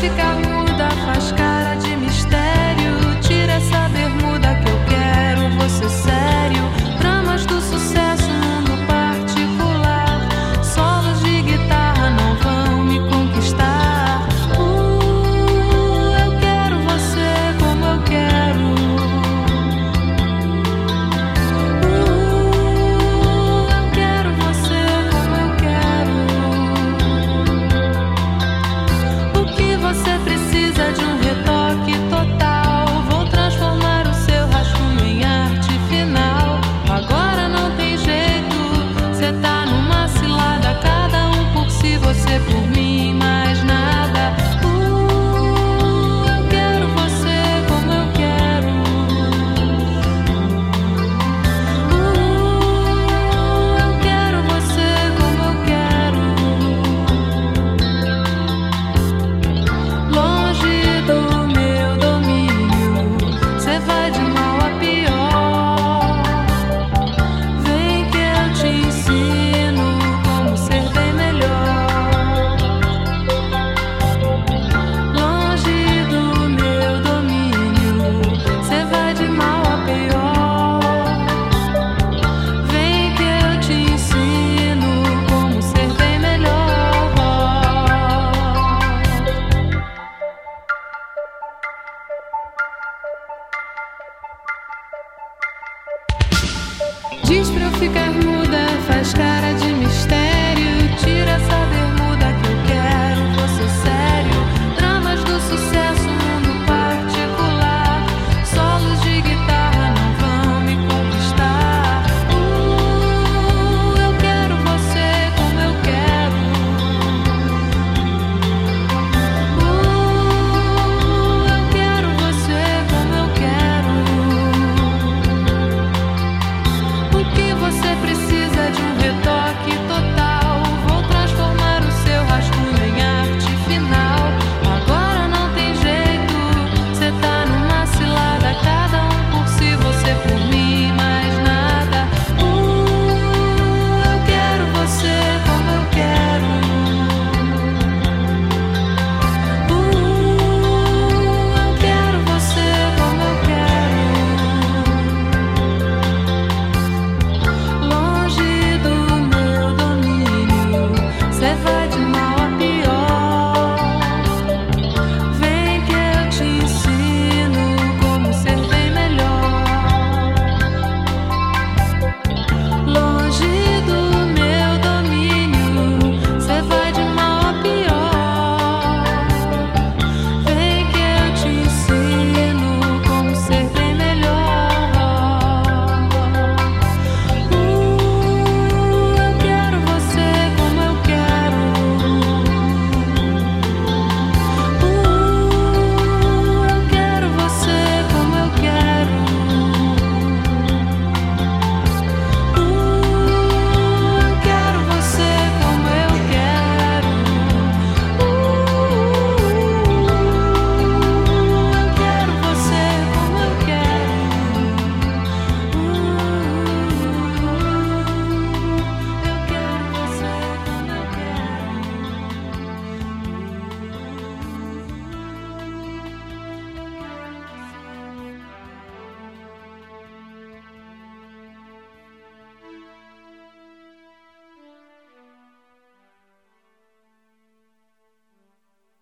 ficar Diz pra eu ficar muda, faz cara.